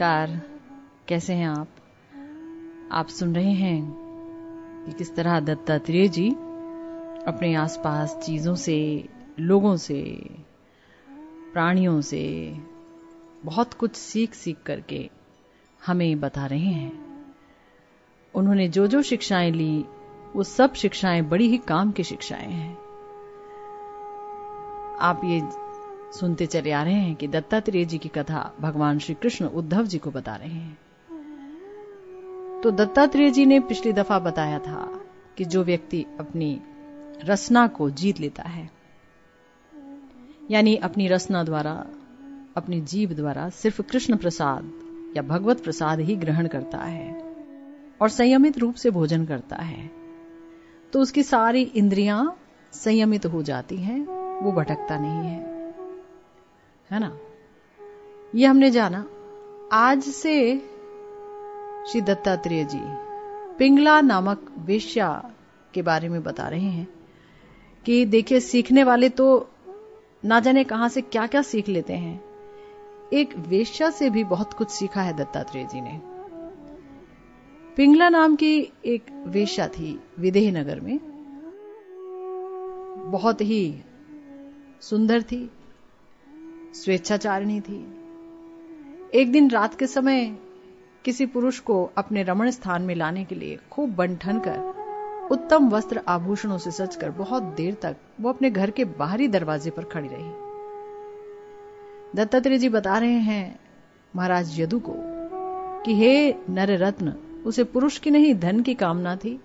नमस्कार। कैसे हैं आप? आप सुन रहे हैं कि किस तरह दत्तात्रेय जी अपने आसपास चीज़ों से, लोगों से, प्राणियों से बहुत कुछ सीख सीख करके हमें बता रहे हैं। उन्होंने जो जो शिक्षाएँ ली, वो सब शिक्षाएँ बड़ी ही काम की शिक्षाएँ हैं। आप ये सुनते चले आ रहे हैं कि दत्तात्रेय जी की कथा भगवान श्री कृष्ण उद्धव जी को बता रहे हैं। तो दत्तात्रेय जी ने पिछली दफ़ा बताया था कि जो व्यक्ति अपनी रसना को जीत लेता है, यानी अपनी रसना द्वारा, अपनी जीव द्वारा सिर्फ़ कृष्ण प्रसाद या भगवत प्रसाद ही ग्रहण करता है और संयमित रूप से भोजन करता है तो उसकी सारी इंद्रियाँ संयमित हो जाती हैं, वो भटकता नहीं है। है ना? ये हमने जाना। आज से श्री दत्तात्रेय जी पिंगला नामक वेश्या के बारे में बता रहे हैं कि देखिए, सीखने वाले तो ना जाने कहाँ से क्या क्या सीख लेते हैं। एक वेश्या से भी बहुत कुछ सीखा है दत्तात्रेय जी ने। पिंगला नाम की एक वेश्या थी विदेह नगर में। बहुत ही सुंदर थी स्वेच्छाचारिणी थी। एक दिन रात के समय किसी पुरुष को अपने रमण स्थान में लाने के लिए खूब बंठन कर उत्तम वस्त्र आभूषणों से सजकर बहुत देर तक वो अपने घर के बाहरी दरवाजे पर खड़ी रही। दत्तात्रेय जी बता रहे हैं महाराज यदु को कि हे नर रत्न उसे पुरुष की नहीं, धन की कामना थी।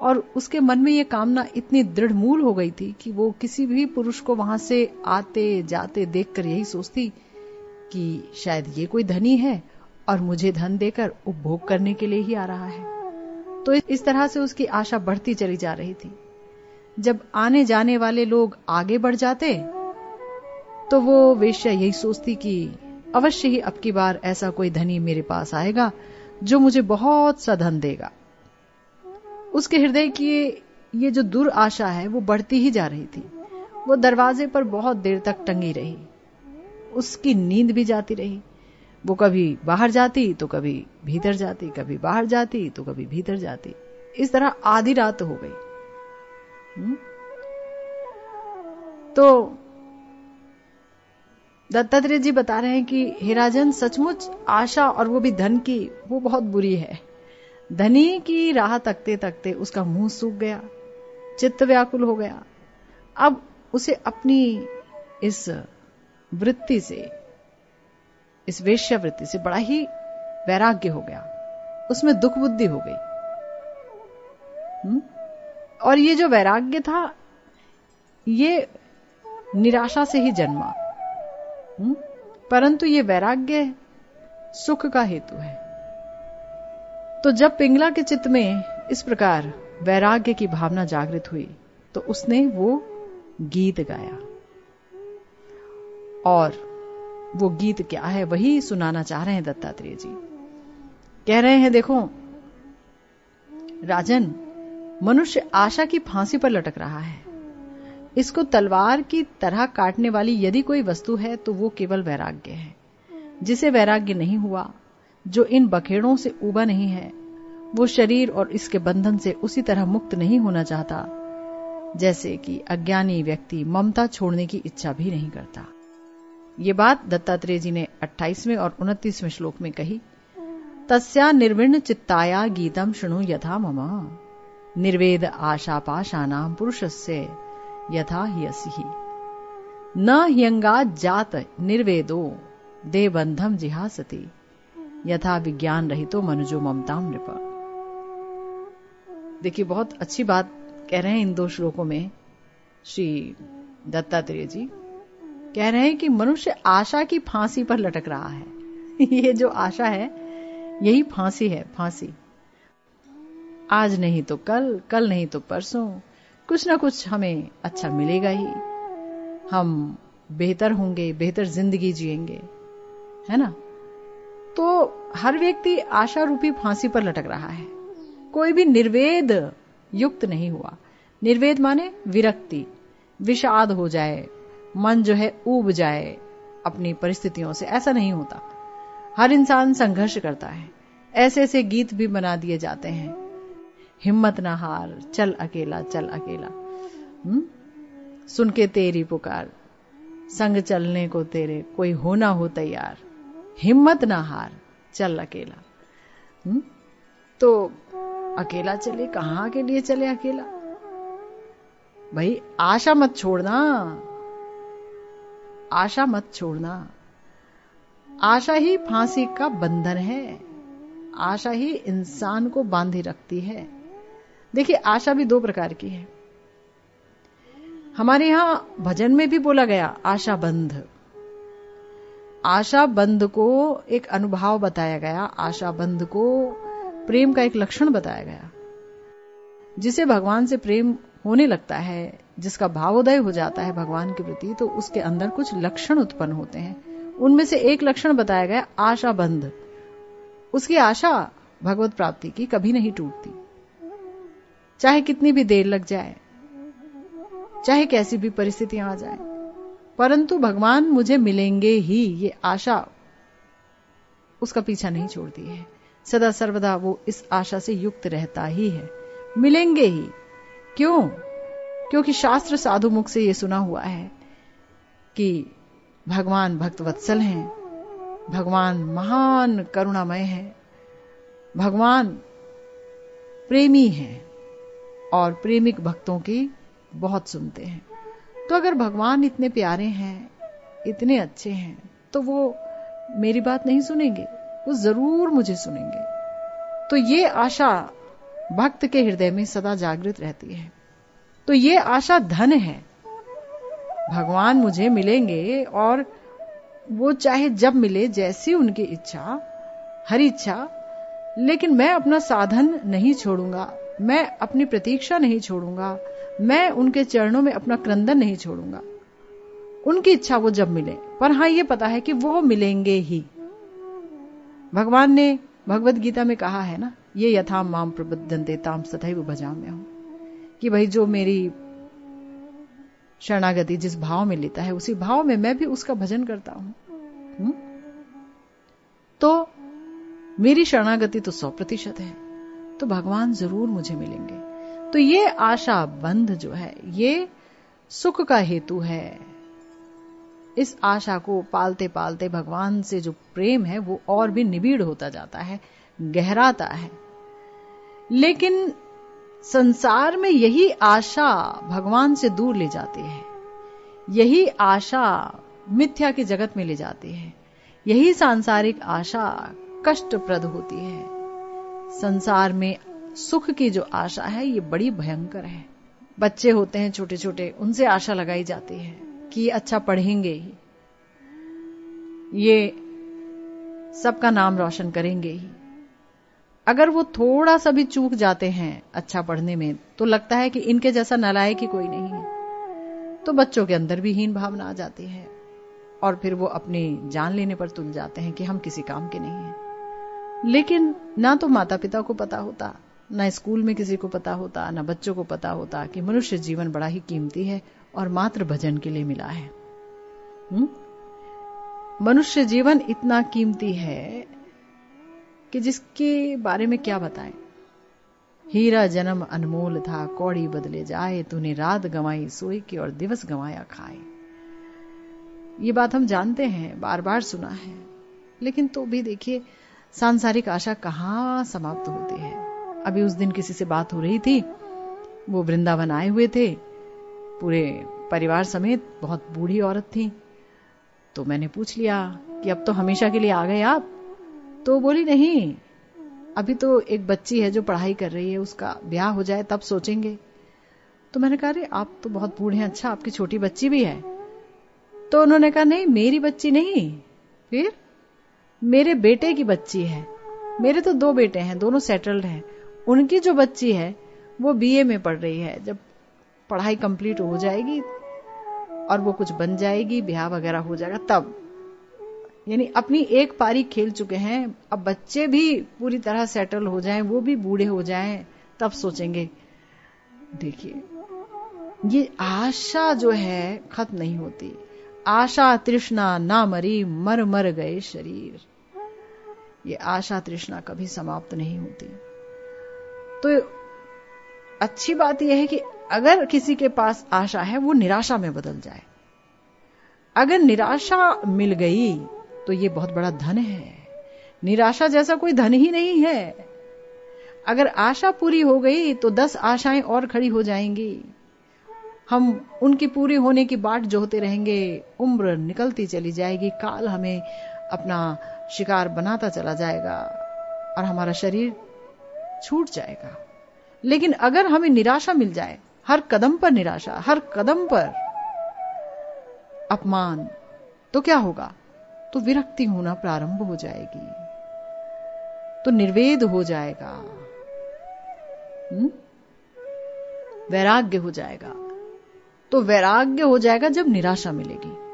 और उसके मन में ये कामना इतनी दृढ़ मूल हो गई थी कि वो किसी भी पुरुष को वहाँ से आते, जाते देखकर यही सोचती कि शायद ये कोई धनी है और मुझे धन देकर उपभोग करने के लिए ही आ रहा है। तो इस तरह से उसकी आशा बढ़ती चली जा रही थी। जब आने जाने वाले लोग आगे बढ़ जाते तो वो वेश्या यही सोचती कि अवश्य ही अब की बार ऐसा कोई धनी मेरे पास आएगा जो मुझे बहुत सा धन देगा। उसके हृदय की ये जो दूर आशा है, वो बढ़ती ही जा रही थी। वो दरवाजे पर बहुत देर तक टंगी रही। उसकी नींद भी जाती रही। वो कभी बाहर जाती तो कभी भीतर जाती, कभी बाहर जाती तो कभी भीतर जाती। इस तरह आधी रात हो गई। हुँ? तो दत्तात्रेय जी बता रहे हैं कि हिराजन सचमुच आशा और वो भी धन की, वो बहुत बुरी है। धनी की राह तकते तकते उसका मुँह सूख गया, चित्त व्याकुल हो गया। अब उसे अपनी इस वृत्ति से, इस वेश्या वृत्ति से बड़ा ही वैराग्य हो गया। उसमें दुख बुद्धि हो गई। हुँ? और ये जो वैराग्य था, ये निराशा से ही जन्मा। हुँ? परंतु ये वैराग्य सुख का हेतु है। तो जब पिंगला के चित्त में इस प्रकार वैराग्य की भावना जागृत हुई तो उसने वो गीत गाया। और वो गीत क्या है, वही सुनाना चाह रहे हैं दत्तात्रेय जी। कह रहे हैं, देखो, राजन, मनुष्य आशा की फांसी पर लटक रहा है। इसको तलवार की तरह काटने वाली यदि कोई वस्तु है तो वो केवल वैराग्य है। जिसे वैराग्य नहीं हुआ जो इन बखेड़ों से उबा नहीं है, वो शरीर और इसके बंधन से उसी तरह मुक्त नहीं होना चाहता, जैसे कि अज्ञानी व्यक्ति ममता छोड़ने की इच्छा भी नहीं करता। ये बात दत्तात्रेय जी ने 28वें और 29वें श्लोक में कही। तस्या निर्विण चित्ताया गीतम शुणु यथा मम। निर्वेद आशापाशानाम पुरुषस्य यथा ह्यसी। न ह्यंगा जात निर्वेदो देबंधम जिहासती। यथा विज्ञान रहितो मनुजो ममता नृप देखिए, बहुत अच्छी बात कह रहे हैं इन दो श्लोकों में, श्री दत्तात्रेय जी। कह रहे हैं कि मनुष्य आशा की फांसी पर लटक रहा है। ये जो आशा है, यही फांसी है, फांसी। आज नहीं तो कल कल नहीं तो परसों, कुछ ना कुछ हमें अच्छा मिलेगा ही। हम बेहतर होंगे, बेहतर ज़िंदगी जिएँगे, है ना? तो हर व्यक्ति आशा रूपी फांसी पर लटक रहा है। कोई भी निर्वेद युक्त नहीं हुआ। निर्वेद माने विरक्ति, विषाद हो जाए, मन जो है ऊब जाए अपनी परिस्थितियों से। ऐसा नहीं होता। हर इंसान संघर्ष करता है। ऐसे ऐसे गीत भी बना दिए जाते हैं। हिम्मत ना हार, चल अकेला चल अकेला। हुँ? सुन के तेरी पुकार। संग चलने को तेरे, कोई होना हो तैयार। हिम्मत ना हार, चल अकेला। हुँ? तो अकेला चले, कहाँ के लिए चले अकेला? भाई, आशा मत छोड़ना। आशा मत छोड़ना। आशा ही फांसी का बंधन है। आशा ही इंसान को बांधे रखती है। देखिए, आशा भी दो प्रकार की है। हमारे यहाँ भजन में भी बोला गया, आशा बंध। आशा बंध को एक अनुभाव बताया गया। आशा बंध को प्रेम का एक लक्षण बताया गया। जिसे भगवान से प्रेम होने लगता है, जिसका भावोदय हो जाता है भगवान के प्रति तो उसके अंदर कुछ लक्षण उत्पन्न होते हैं। उनमें से एक लक्षण बताया गया, आशा बंध उसकी आशा भगवत प्राप्ति की कभी नहीं टूटती। चाहे कितनी भी देर लग जाए, चाहे कैसी भी परिस्थितियाँ आ जाए परंतु भगवान मुझे मिलेंगे ही, ये आशा उसका पीछा नहीं छोड़ती है। सदा सर्वदा वो इस आशा से युक्त रहता ही है। मिलेंगे ही। क्यों? क्योंकि शास्त्र साधु मुख से ये सुना हुआ है कि भगवान भक्त वत्सल हैं, भगवान महान करुणामय है, भगवान प्रेमी है और प्रेमिक भक्तों की बहुत सुनते हैं। तो अगर भगवान इतने प्यारे हैं, इतने अच्छे हैं तो वो मेरी बात नहीं सुनेंगे, वो ज़रूर मुझे सुनेंगे। तो ये आशा भक्त के हृदय में सदा जागृत रहती है। तो ये आशा धन है। भगवान मुझे मिलेंगे और वो चाहे जब मिले, जैसी उनकी इच्छा, हर इच्छा, लेकिन मैं अपना साधन नहीं छोड़ूँगा, मैं अपनी प्रतीक्षा नहीं छोड़ूँगा मैं उनके चरणों में अपना क्रंदन नहीं छोड़ूँगा। उनकी इच्छा वो जब मिले, पर हाँ ये पता है कि वो मिलेंगे ही। भगवान ने भगवत गीता में कहा है ना, ये यथाम माम प्रबुद्धन ताम सदैव भजा में हूँ कि भाई, जो मेरी शरणागति जिस भाव में लेता है, उसी भाव में मैं भी उसका भजन करता हुँ? तो मेरी शरणागति तो सौ प्रतिशत है तो भगवान ज़रूर मुझे मिलेंगे। तो ये आशा बंध जो है, ये सुख का हेतु है। इस आशा को पालते पालते भगवान से जो प्रेम है, वो और भी निबिड़ होता जाता है, गहराता है। लेकिन संसार में यही आशा भगवान से दूर ले जाती है। यही आशा मिथ्या के जगत में ले जाती है। यही सांसारिक आशा कष्टप्रद होती है। संसार में सुख की जो आशा है, ये बड़ी भयंकर है। बच्चे होते हैं छोटे छोटे उनसे आशा लगाई जाती है कि अच्छा पढ़ेंगे ही। ये सबका नाम रोशन करेंगे ही। अगर वो थोड़ा सा भी चूक जाते हैं अच्छा पढ़ने में तो लगता है कि इनके जैसा नलायक ही कोई नहीं है। तो बच्चों के अंदर भी हीन भावना आ जाती है। और फिर वो अपनी जान लेने पर तुल जाते हैं कि हम किसी काम के नहीं हैं। लेकिन ना तो माता पिता को पता होता ना स्कूल में किसी को पता होता, ना बच्चों को पता होता कि मनुष्य जीवन बड़ा ही कीमती है और मात्र भजन के लिए मिला है? मनुष्य जीवन इतना कीमती है कि जिसके बारे में क्या बताएँ? हीरा जन्म अनमोल था, कौड़ी बदले जाए, तूने रात गंवाई, सोई की और दिवस गंवाया खाए। ये बात हम जानते हैं बार बार सुना है, लेकिन तो भी देखिए, सांसारिक आशा कहाँ समाप्त होती है? अभी उस दिन किसी से बात हो रही थी। वो वृंदावन आए हुए थे। पूरे परिवार समेत बहुत बूढ़ी औरत थी। तो मैंने पूछ लिया कि अब तो हमेशा के लिए आ गए आप? तो बोली, नहीं, अभी तो एक बच्ची है जो पढ़ाई कर रही है, उसका ब्याह हो जाए, तब सोचेंगे। तो मैंने कहा, अरे, आप तो बहुत बूढ़े हैं अच्छा आपकी छोटी बच्ची भी है। तो उन्होंने कहा, नहीं, मेरी बच्ची नहीं, फिर? मेरे बेटे की बच्ची है। मेरे तो दो बेटे हैं, दोनों सेटल्ड हैं। उनकी जो बच्ची है, वो बीए में पढ़ रही है। जब पढ़ाई कंप्लीट हो जाएगी और वो कुछ बन जाएगी, ब्याह वगैरह हो जाएगा, तब। यानी अपनी एक पारी खेल चुके हैं, अब बच्चे भी पूरी तरह सेटल हो जाएँ, वो भी बूढ़े हो जाएँ, तब सोचेंगे, देखिए, ये आशा जो है, खत्म नहीं होती। आशा तृष्णा ना मरी, मर मर गए शरीर। ये आशा तृष्णा कभी समाप्त नहीं होती। तो अच्छी बात यह है कि अगर किसी के पास आशा है, वो निराशा में बदल जाए। अगर निराशा मिल गई तो ये बहुत बड़ा धन है। निराशा जैसा कोई धन ही नहीं है। अगर आशा पूरी हो गई तो दस आशाएँ और खड़ी हो जाएँगी। हम उनकी पूरी होने की बाट जोहते रहेंगे, उम्र निकलती चली जाएगी, काल हमें अपना शिकार बनाता चला जाएगा, और हमारा शरीर छूट जाएगा। लेकिन अगर हमें निराशा मिल जाए, हर कदम पर निराशा, हर कदम पर अपमान तो क्या होगा? तो विरक्ति होना प्रारंभ हो जाएगी। तो निर्वेद हो जाएगा। हुँ? वैराग्य हो जाएगा। तो वैराग्य हो जाएगा जब निराशा मिलेगी।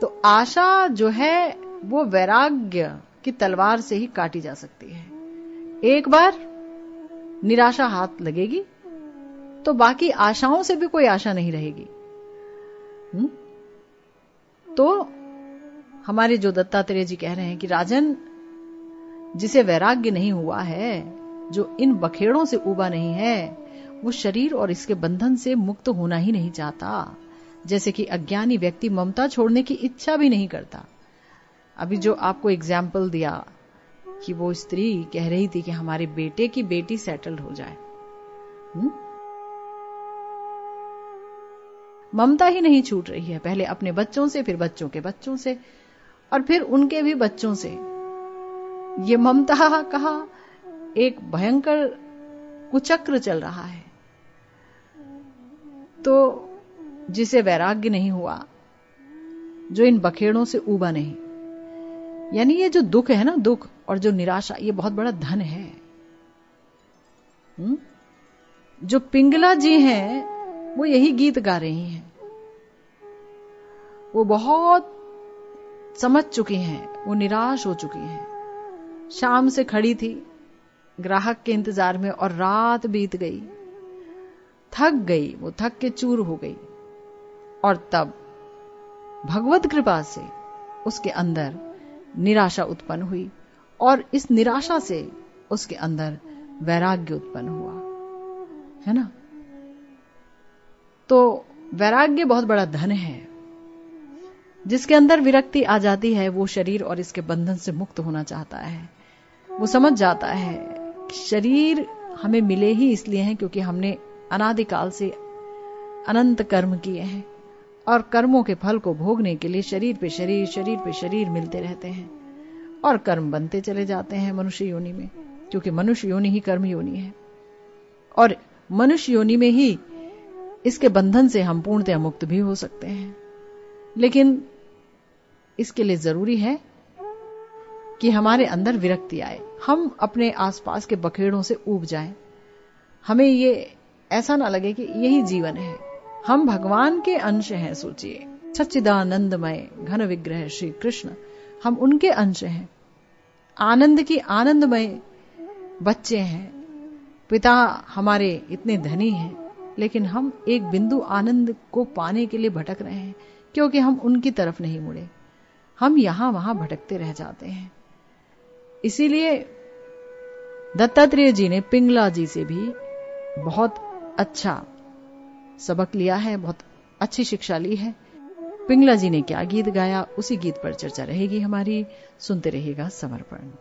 तो आशा जो है, वो वैराग्य की तलवार से ही काटी जा सकती है। एक बार निराशा हाथ लगेगी तो बाकी आशाओं से भी कोई आशा नहीं रहेगी। हुँ? तो हमारे जो दत्तात्रेय जी कह रहे हैं कि राजन, जिसे वैराग्य नहीं हुआ है, जो इन बखेड़ों से उबा नहीं है, वो शरीर और इसके बंधन से मुक्त होना ही नहीं चाहता। जैसे कि अज्ञानी व्यक्ति ममता छोड़ने की इच्छा भी नहीं करता। अभी जो आपको एग्ज़ाम्पल दिया कि वो स्त्री कह रही थी कि हमारे बेटे की बेटी सेटल्ड हो जाए। हुँ? ममता ही नहीं छूट रही है। पहले अपने बच्चों से, फिर बच्चों के बच्चों से, और फिर उनके भी बच्चों से। ये ममता कहा, एक भयंकर कुचक्र चल रहा है। तो जिसे वैराग्य नहीं हुआ, जो इन बखेड़ों से उबा नहीं, यानी ये जो दुख है ना, दुख और जो निराशा, ये बहुत बड़ा धन है। हुँ? जो पिंगला जी हैं, वो यही गीत गा रही हैं। वो बहुत समझ चुकी हैं, वो निराश हो चुकी हैं। शाम से खड़ी थी, ग्राहक के इंतज़ार में, और रात बीत गई। थक गई, वो थक के चूर हो गई। और तब, भगवत कृपा से उसके अंदर निराशा उत्पन्न हुई। और इस निराशा से उसके अंदर वैराग्य उत्पन्न हुआ। है ना? तो वैराग्य बहुत बड़ा धन है। जिसके अंदर विरक्ति आ जाती है, वो शरीर और इसके बंधन से मुक्त होना चाहता है। वो समझ जाता है शरीर हमें मिले ही इसलिए हैं क्योंकि हमने अनादिकाल से अनंत कर्म किए हैं। और कर्मों के फल को भोगने के लिए शरीर पे शरीर शरीर पे शरीर मिलते रहते हैं। और कर्म बनते चले जाते हैं मनुष्य योनि में, क्योंकि मनुष्य योनि ही कर्म योनि है। और मनुष्य योनि में ही इसके बंधन से हम पूर्णतया मुक्त भी हो सकते हैं। लेकिन इसके लिए ज़रूरी है कि हमारे अंदर विरक्ति आए, हम अपने आसपास के बखेड़ों से उब जाएँ। हमें ये ऐसा ना लगे कि यही जीवन है। हम भगवान के अंश हैं, सोचिए। सच्चिदानंदमय, घन विग्रह श्री कृष्ण। हम उनके अंश हैं। आनंद की आनंदमय बच्चे हैं। पिता हमारे इतने धनी हैं, लेकिन हम एक बिंदु आनंद को पाने के लिए भटक रहे हैं, क्योंकि हम उनकी तरफ़ नहीं मुड़े। हम यहाँ वहाँ भटकते रह जाते हैं। इसीलिए दत्तात्रेय जी ने पिंगला जी से भी बहुत अच्छा सबक लिया है, बहुत अच्छी शिक्षा ली है। पिंगला जी ने क्या गीत गाया, उसी गीत पर चर्चा रहेगी हमारी। सुनते रहेगा समर्पण।